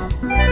Música